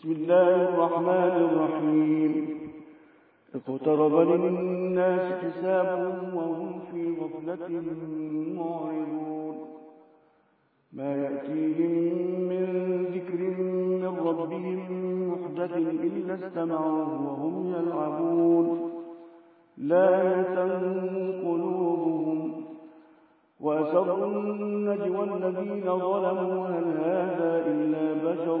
بسم الله الرحمن الرحيم. اقترب للناس حسابهم وهم في غفلة معرضون. ما يأتيهم من ذكر من ربهم محدث إلا استمعوه وهم يلعبون. لا قلوبهم وأسروا النجوى الذين ظلموا هل هذا إلا بشر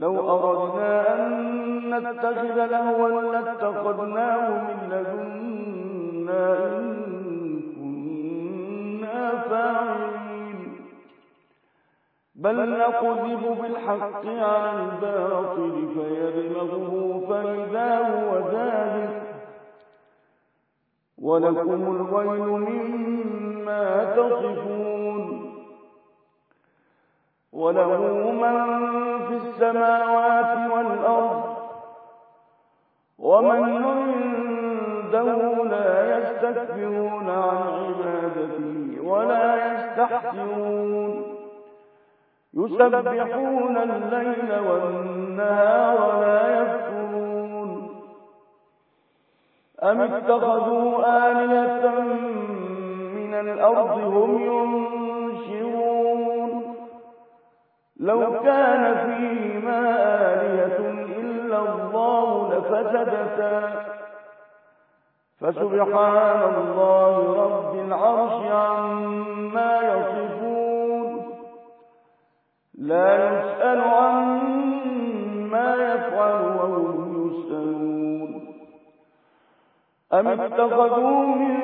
لو أردنا أن نتخذ لهوا لاتخذناه من لدنا إن كنا فاعلين. بل نقذف بالحق على الباطل فيدمغه فإذا هو ذلك ولكم الويل مما تصفون. وله من في السماوات والأرض ومن عنده لا يستكبرون عن عبادته ولا يستحسرون. يسبحون الليل والنهار لا يفترون. أم اتخذوا آلية من الأرض هم ينشرون؟ لو كان فيهما آلية إلا الله لفسدتا فسبحان الله رب العرش عما يصفون. لا يسأل عما يفعل وهم يسألون. أم اتخذوا من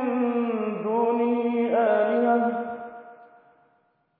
دونه آلهة؟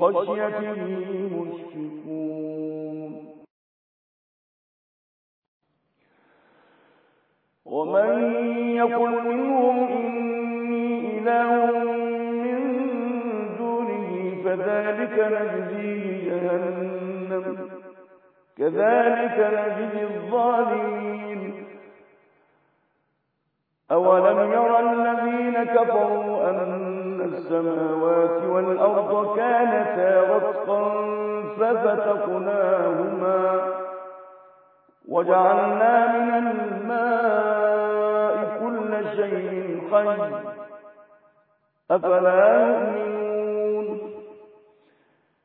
خشيته مشفقون ومن يقل منهم إني إله من دونه فذلك نجزيه جهنم. كذلك نجزي الظالمين. أولم يرى الذين كفروا أن السماوات والأرض كانتا رتقا ففتقناهما وجعلنا من الماء كل شيء خير أفلا يؤمنون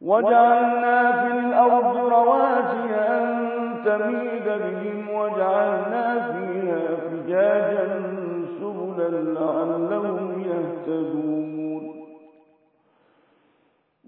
وجعلنا في الأرض رواسي أن تميد بهم وجعلنا فيها فجاجا لعلهم يهتدون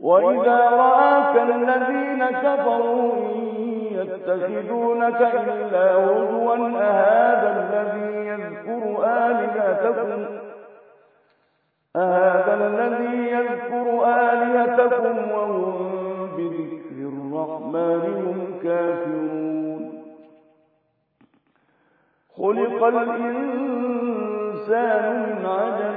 وإذا رآك الذين كفروا يتخذونك إلا هزوا أهذا الذي يذكر آلهتكم أهذا الذي يذكر آلهتكم وهم بذكر الرحمن هم كافرون خلق الإنسان من عجل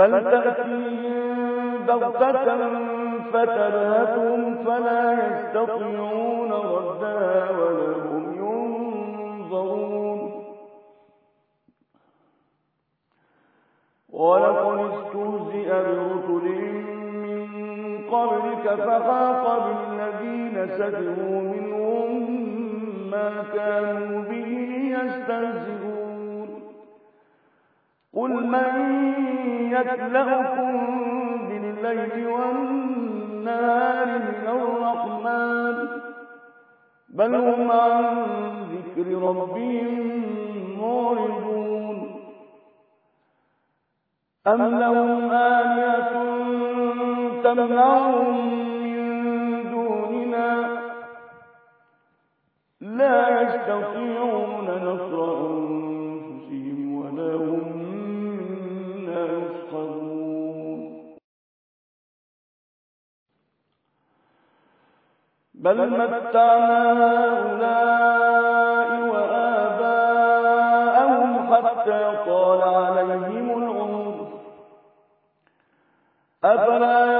بل تأتيهم بغتة فترهتهم فلا يستطيعون ردها ولا هم ينظرون. ولقد استهزئ برسل من قبلك فخاق بالذين سجروا منهم ما كانوا به يستهزئون. قل من يكلأكم بالليل والنهار من الرحمن بل هم عن ذكر ربهم معرضون أم لهم آلهة تمنعهم من دوننا لا يستطيعون نصر بل متعنا هؤلاء وآباءهم حتى طال عليهم العمر. أفلا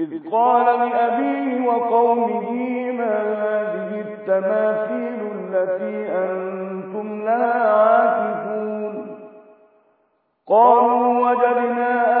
إذ قال لأبيه وقومه ما هذه التماثيل التي أنتم لها عاكفون؟ قالوا وجدنا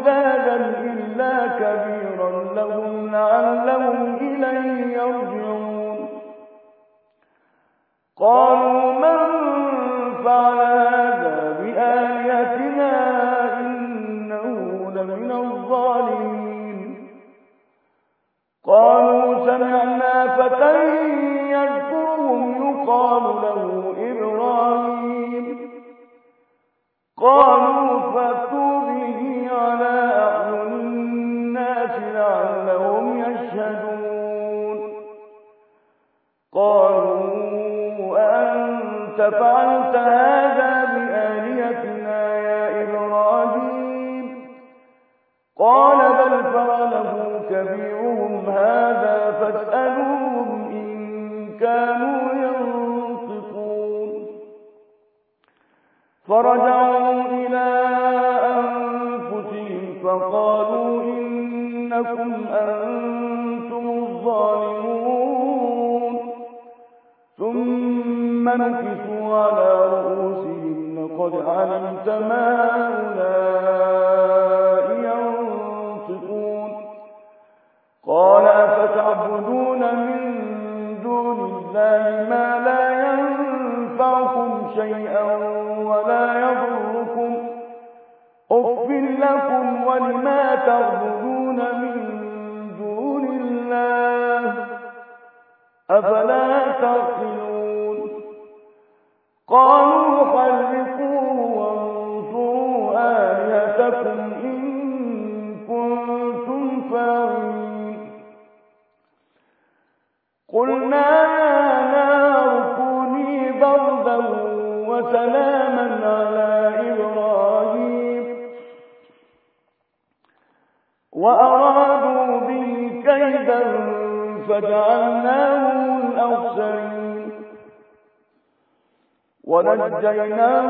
جذاذا إلا كبيرا لهم لعلهم إليه يرجعون. قالوا من فعل هذا بآلهتنا إنه لمن الظالمين. قالوا سمعنا فتى يذكرهم يقال له إبراهيم. قالوا فاتوا قالوا فعلت هذا يا إبراهيم؟ قال بل فعله كبيرهم هذا فاسألوهم إن كانوا فرجعوا إلى أنفسهم فقالوا إنكم أنتم الظالمون. ثم نكسوا على رؤوسهم لقد علمت ما هؤلاء ونجيناه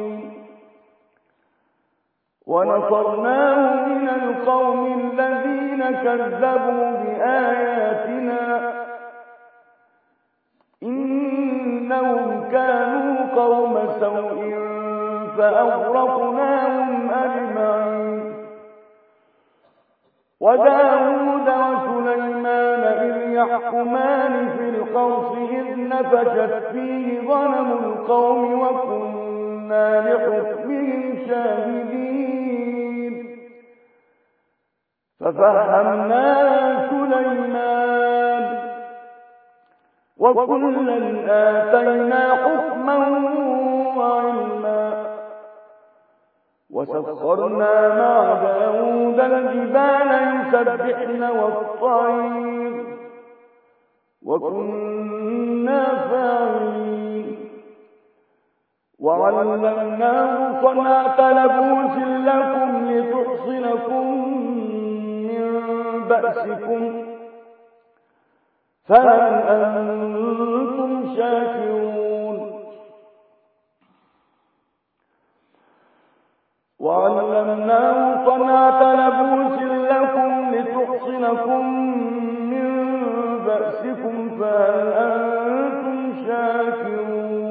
ونصرناه من القوم الذين كذبوا بآياتنا. إنهم كانوا قوم سوء فأغرقناهم أجمعين. وداود وسليمان إذ يحكمان في القوس إذ نفشت فيه ظلم القوم وكنا لحكمهم شاهدين ففهمنا سليمان وكلا آتينا حكما وعلما وسخرنا مع داود الجبال يسبحن والطير وكنا فاعلين وعلمناه صنعة لبوس لكم لتحصنكم من بأسكم فهل أنتم شاكرون وعلمناه صنعة لبوس لكم لتحصنكم من بأسكم فهل أنتم شاكرون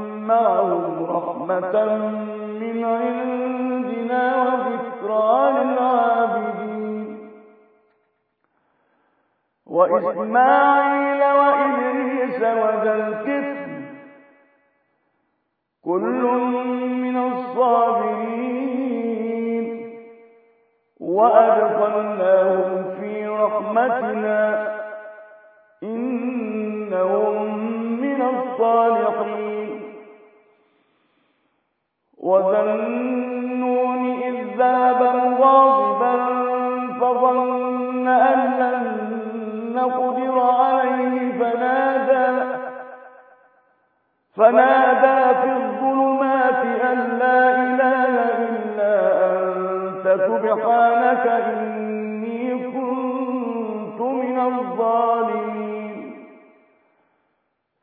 معهم رحمة من عندنا وذكرى للعابدين وإسماعيل وإدريس وذا الكفر كل من الصابرين. وأدخلناهم في رحمتنا. إنهم من الصالحين. وذنون إذ ذهب مغاضبا فظن أن لن عليه فنادى في الظلمات أن لا إله إلا أنت سبحانك إني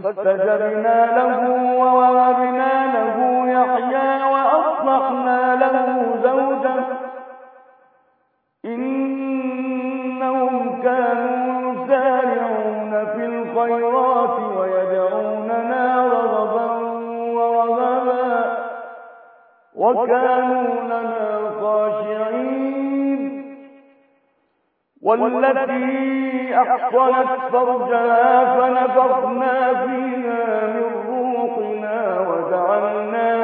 فاستجبنا له ووهبنا له يحيى وأصلحنا له زوجا إنهم كانوا يسارعون في الخيرات ويدعوننا رغبا ورهبا وكانوا لنا خاشعين والتي أحصنت فرجها فنفخنا فيها من روحنا وجعلناها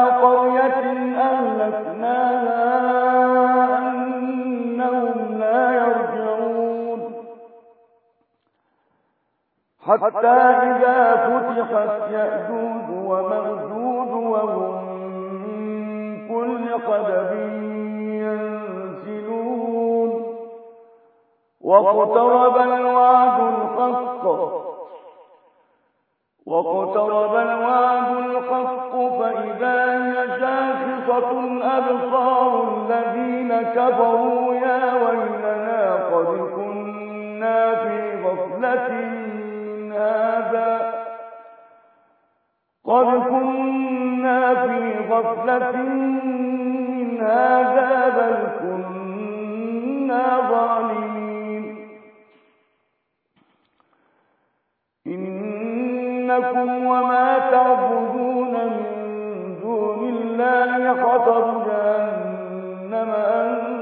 حتى إذا فتحت يأجوج ومأجوج وهم من كل قدب ينسلون. واقترب الوعد الحق. واقترب الوعد الحق فإذا هي شاخصة أبصار الذين كفروا يا ويلنا قد كنا في غفلة هذا قد كنا في غفلة من هذا بل كنا ظالمين. إنكم وما تعبدون من دون الله حصب جهنم. أنتم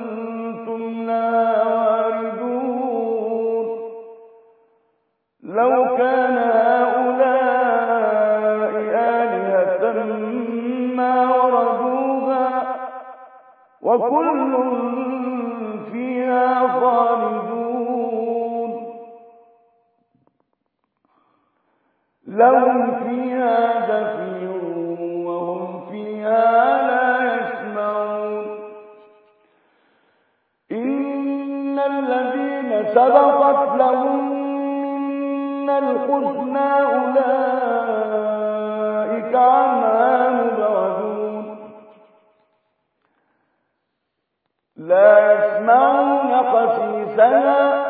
وكل فيها خالدون. لهم فيها زفير وهم فيها لا يسمعون. إن الذين سبقت الحسنى أولئك عنها مبعدون. لا يسمعون قسيسها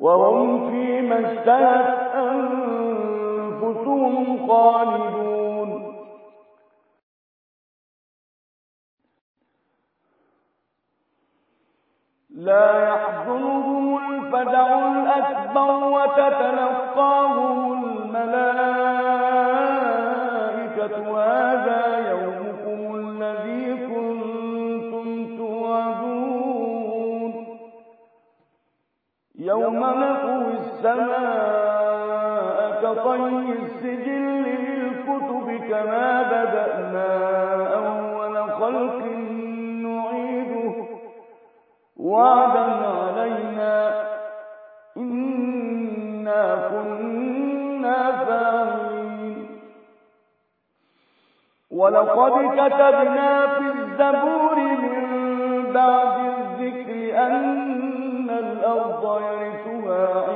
وهم فيما اشتهت أنفسهم خالدون. لا يحزنهم الفزع الأكبر وتتلقاهم الملائكة. هذا يومكم الذي كنتم توعدون. يوم نطوي السماء كطي السجل للكتب كما بدأنا أول خلق نعيده. وعدا علينا كنا فاعلين ولقد كتبنا في الزبور من بعد الذكر أن الأرض يرثها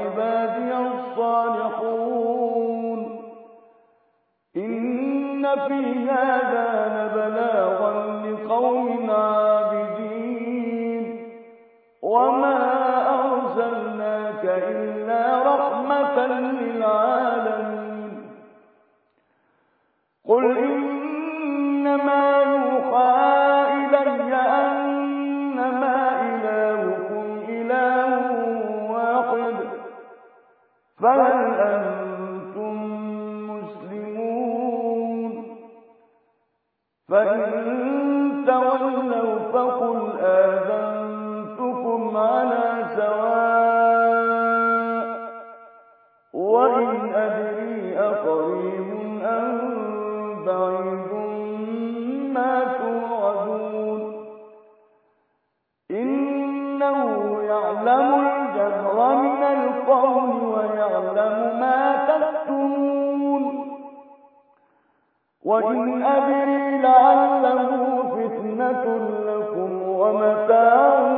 رحمة للعالمين. وإن أدري لعله فتنة لكم ومتاع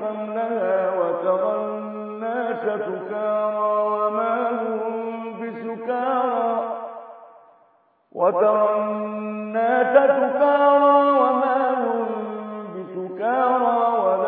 حملها وترى الناس سكارى وما هم بسكارى. وترى الناس سكارى وما هم بسكارى. ولكن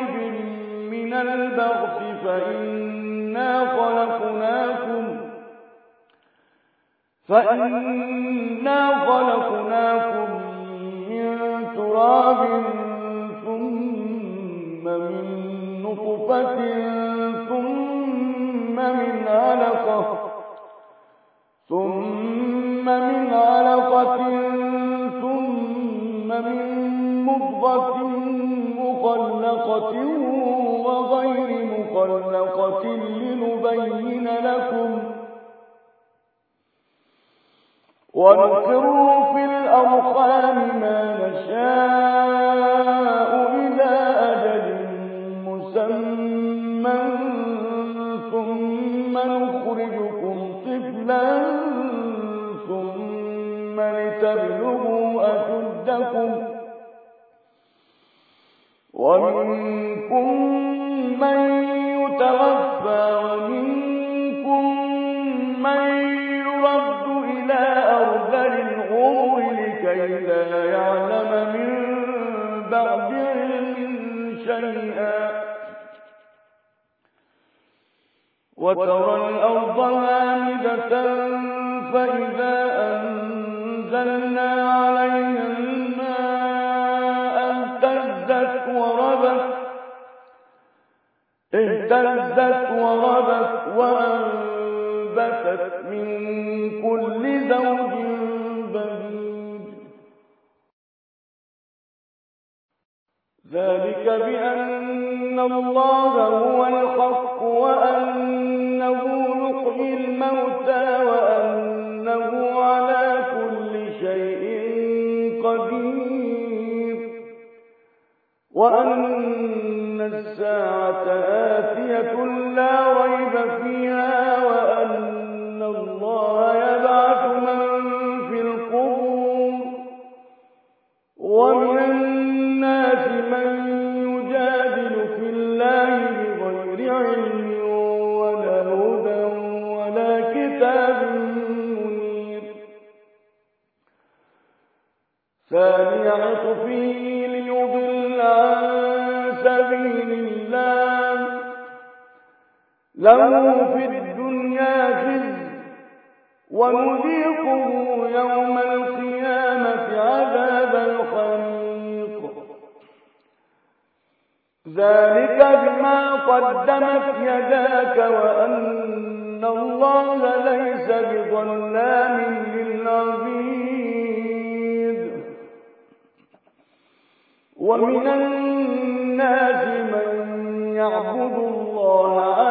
من البغث فإنا خلقناكم فإنا خلقناكم من تراب ثم من نطفة ثم من علقة ثم من علقة ثم من مضغة مخلقة مخلقة لنبين لكم ونقر في الأرحام ما نشاء إلى أجل مسمى ثم نخرجكم طفلا ثم لتبلغوا أشدكم ونذيقه يوم القيامة عذاب الحريق ذلك بما قدمت يداك وأن الله ليس بظلام للعبيد. ومن الناس من يعبد الله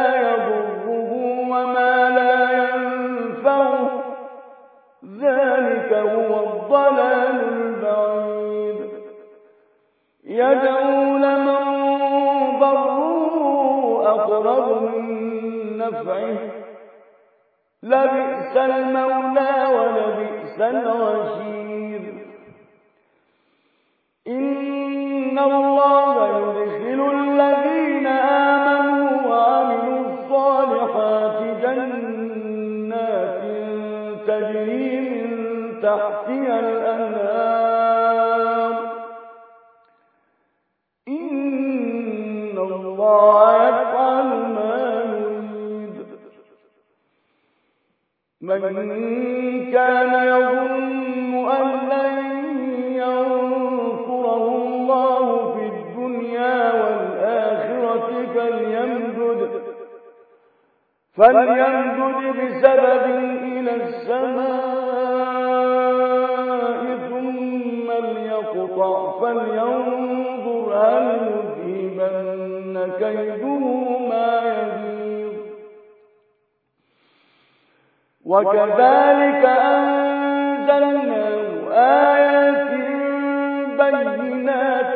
الضلال البعيد. يدعو لمن ضره أقرب من نفعه. لبئس المولى ولبئس العشير إن الله فليمدد بسبب إلى السماء ثم ليقطع فلينظر هل يذهبن كيده وكذلك أنزلناه آيات بينات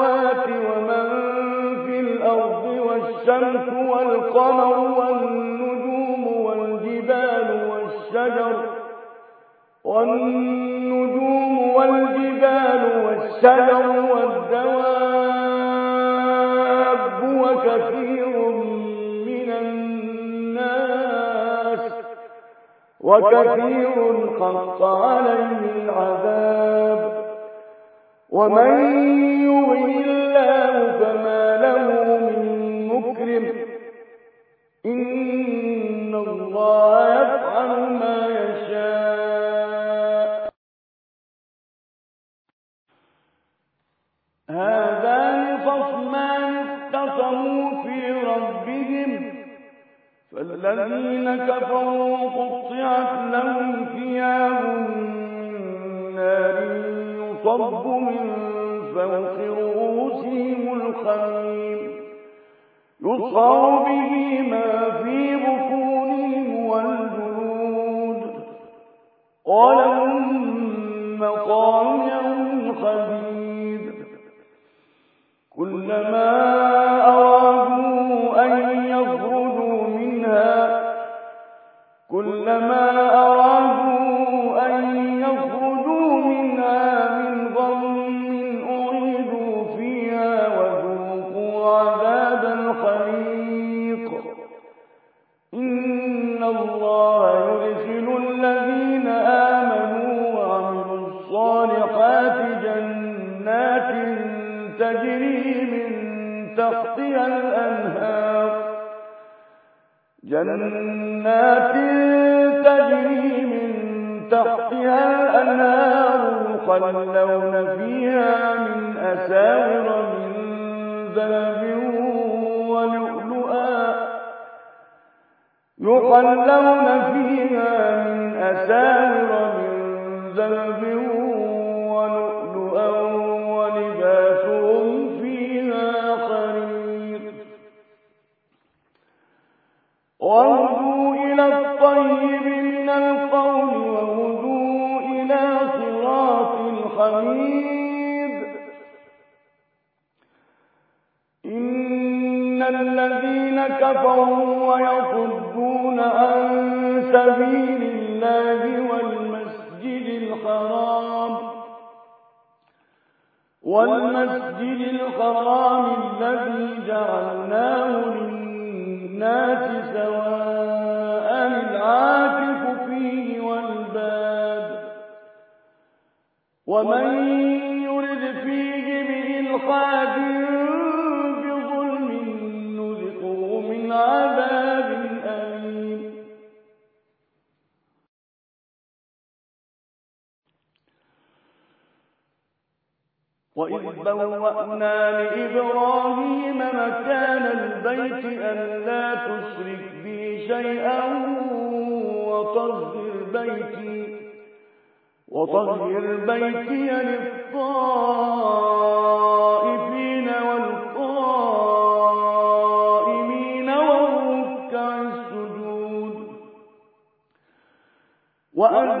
والشمس والقمر والنجوم والجبال والشجر والنجوم والجبال والشجر والدواب وكثير من الناس وكثير حق عليه العذاب ومن يهن الله فما له فالذين كفروا قطعت لهم ثياب نار يصب من فوق رؤوسهم الخميم يصهر به ما في بطونهم والجلود. ولهم مقامع خبيث كلما جنات تجري من تحتها الأنهار يخلون فيها من أساور من ذهب ولؤلؤا يخلون فيها من أساور من ذهب كفروا ويصدون عن سبيل الله والمسجد الحرام والمسجد الحرام الذي جعلناه للناس سواء العاكف فيه والباد ومن يرد فيه بإلحاد بوأنا لإبراهيم مكان البيت أن لا تشرك بي شيئا وطهر بيتي وطهر بيتي للطائفين والقائمين والركع السجود. وأذن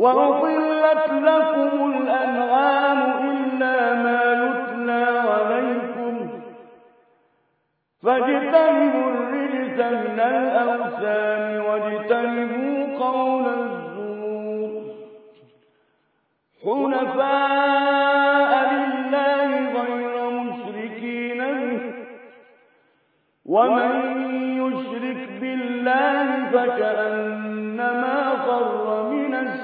وأحلت لكم الأنعام إلا ما يتلى عليكم فاجتنبوا الرجس من الأوثان واجتنبوا قول الزور. حنفاء لله غير مشركين ومن يشرك بالله فكأنما خر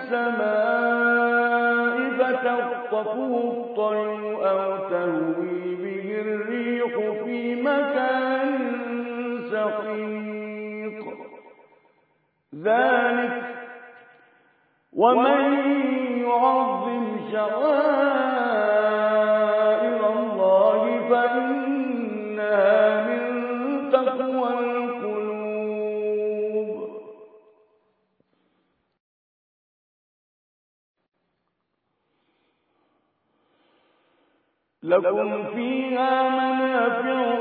السماء فتخطفه الطير أو تهوي به الريح في مكان سحيق ذلك ومن يعظم شعائر لكم فيها منافع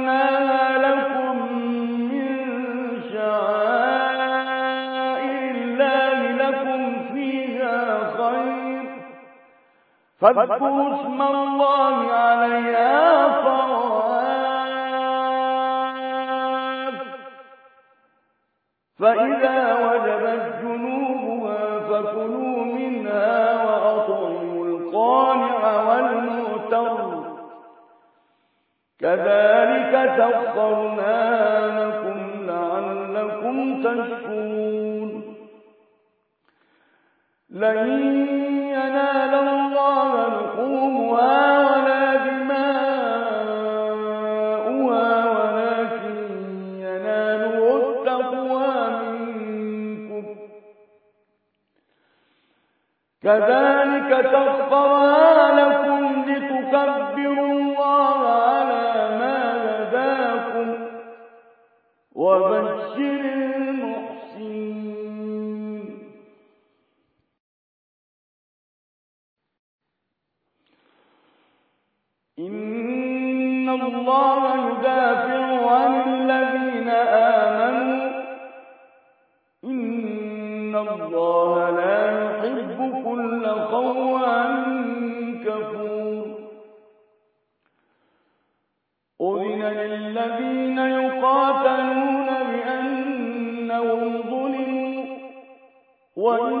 فاذكروا اسم الله عليها صواف فإذا وجبت جنوبها فكلوا منها وأطعموا القانع والمعتر كذلك سخرنا لكم لعلكم تشكرون لن ينال الله لحومها ولا دماؤها ولكن يناله التقوى منكم. كذلك سخرها الله يدافع عن الذين آمنوا. إن الله لا يحب كل خوان كفور. أذن للذين يقاتلون بأنهم ظلموا. وإن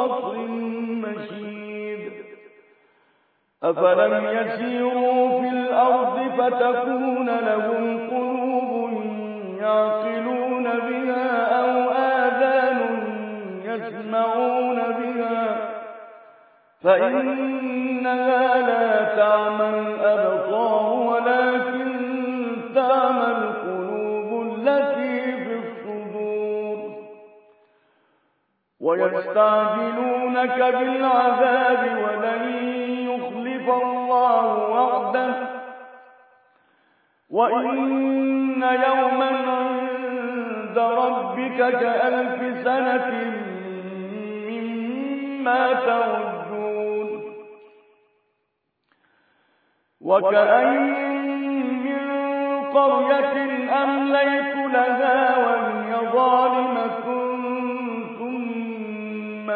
وقصر مشيد. أفلم يسيروا في الأرض فتكون لهم قلوب يعقلون بها أو آذان يسمعون بها. فإنها لا تعمى ويستعجلونك بالعذاب ولن يخلف الله وعده. وإن يوما عند ربك كألف سنة مما تعدون. وكأين من قرية أمليت لها وهي ظالمة.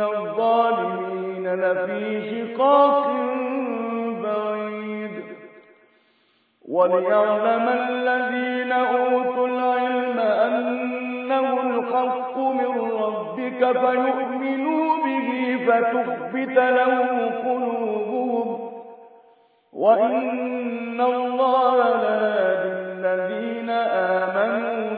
الظالمين لفي شقاق بعيد. وليعلم الذين أوتوا العلم أنه الحق من ربك فيؤمنوا به فتخبت له قلوبهم. وإن الله لهادي الذين آمنوا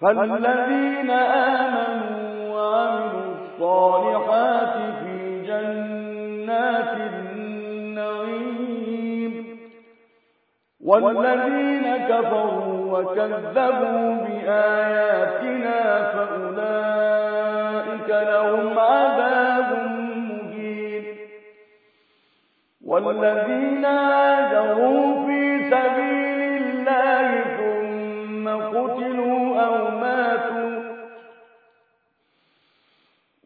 فالذين آمنوا وعملوا الصالحات في جنات النعيم والذين كفروا وكذبوا بآياتنا فأولئك لهم عذاب مهين والذين هاجروا في سبيل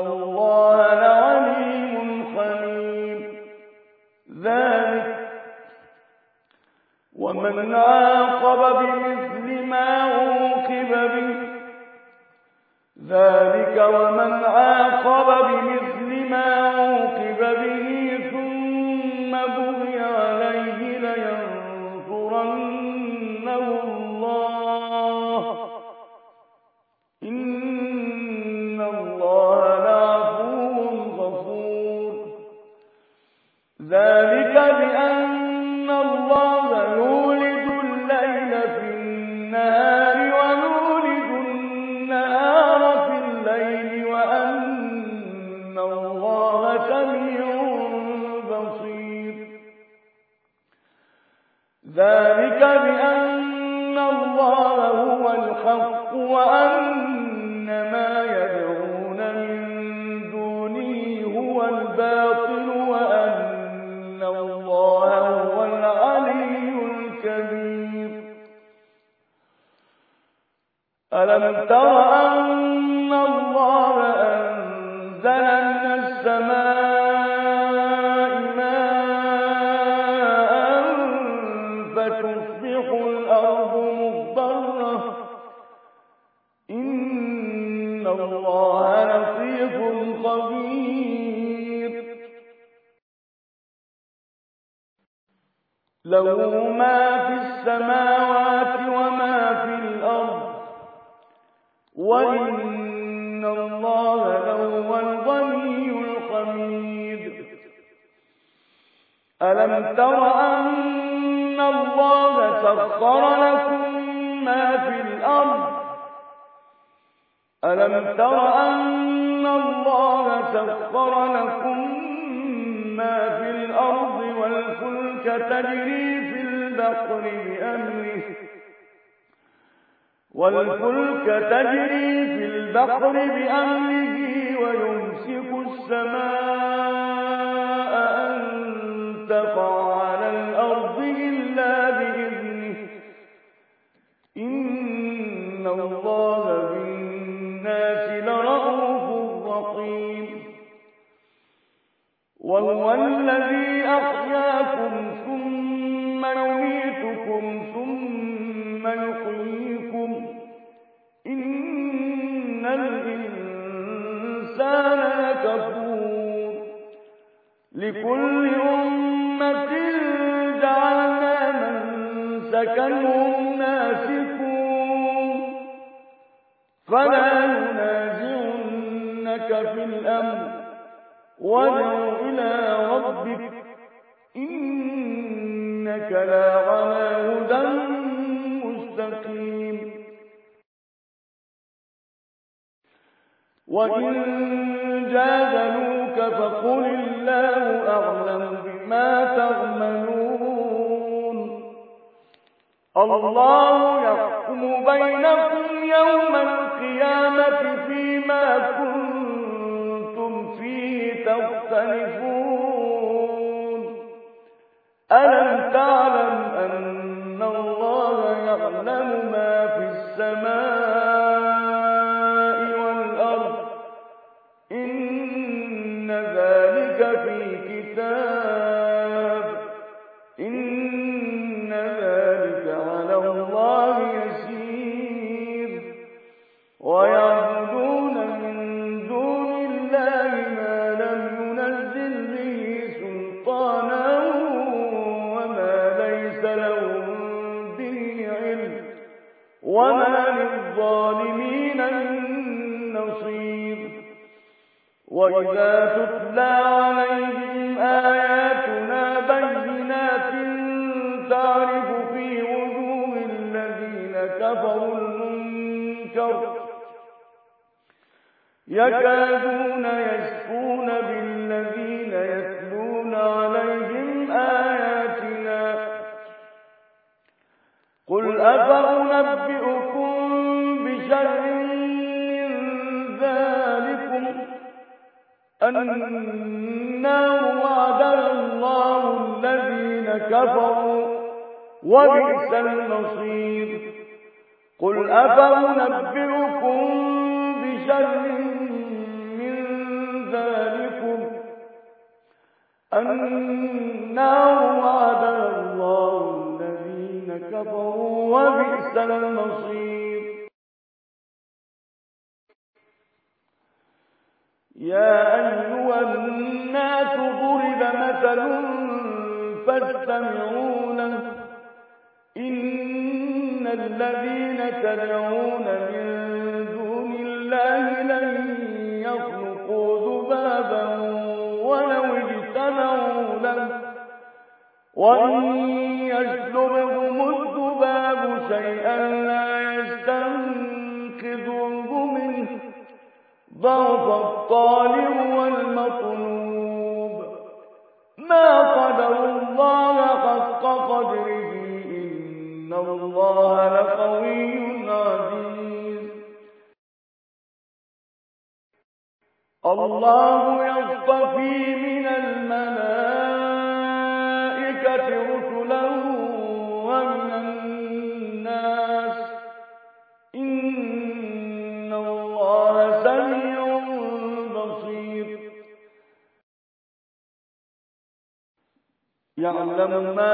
الله لعليم حليم ذلك ومن عاقب بمثل ما عوقب به ذلك ومن عاقب بمثل ما عوقب وهو الذي أحياكم ثم يميتكم ثم يحييكم إن الإنسان لكفور. لكل أمة جعلنا من سكنهم ناسكون فلا ينازعنك في الأمر. وادع إلى ربك إنك لا على هدى مستقيم. وإن جادلوك فقل الله أعلم بما تعملون. الله يحكم بينكم يوم القيامة فيما كنتم تختلفون. ألم وإذا تتلى عليهم آياتنا بينات تعرف في وجوه الذين كفروا المنكر يكادون يسكون بالذين يتلون عليهم آياتنا قل أفأنبئكم النار وعدها الله الذين كفروا وبئس المصير. قل أفأنبئكم بشر من ذلكم؟ النار وعدها الله الذين كفروا وبئس المصير. يا أيها الناس ضرب مثل فاستمعوا له. إن الذين تدعون من دون الله لن يخلقوا ذبابا ولو اجتمعوا له. وإن يسلبهم الذباب شيئا ضعف الطالب والمطلوب. ما قدر الله حق قدره إن الله لقوي عزيز. الله يصطفي من يعلم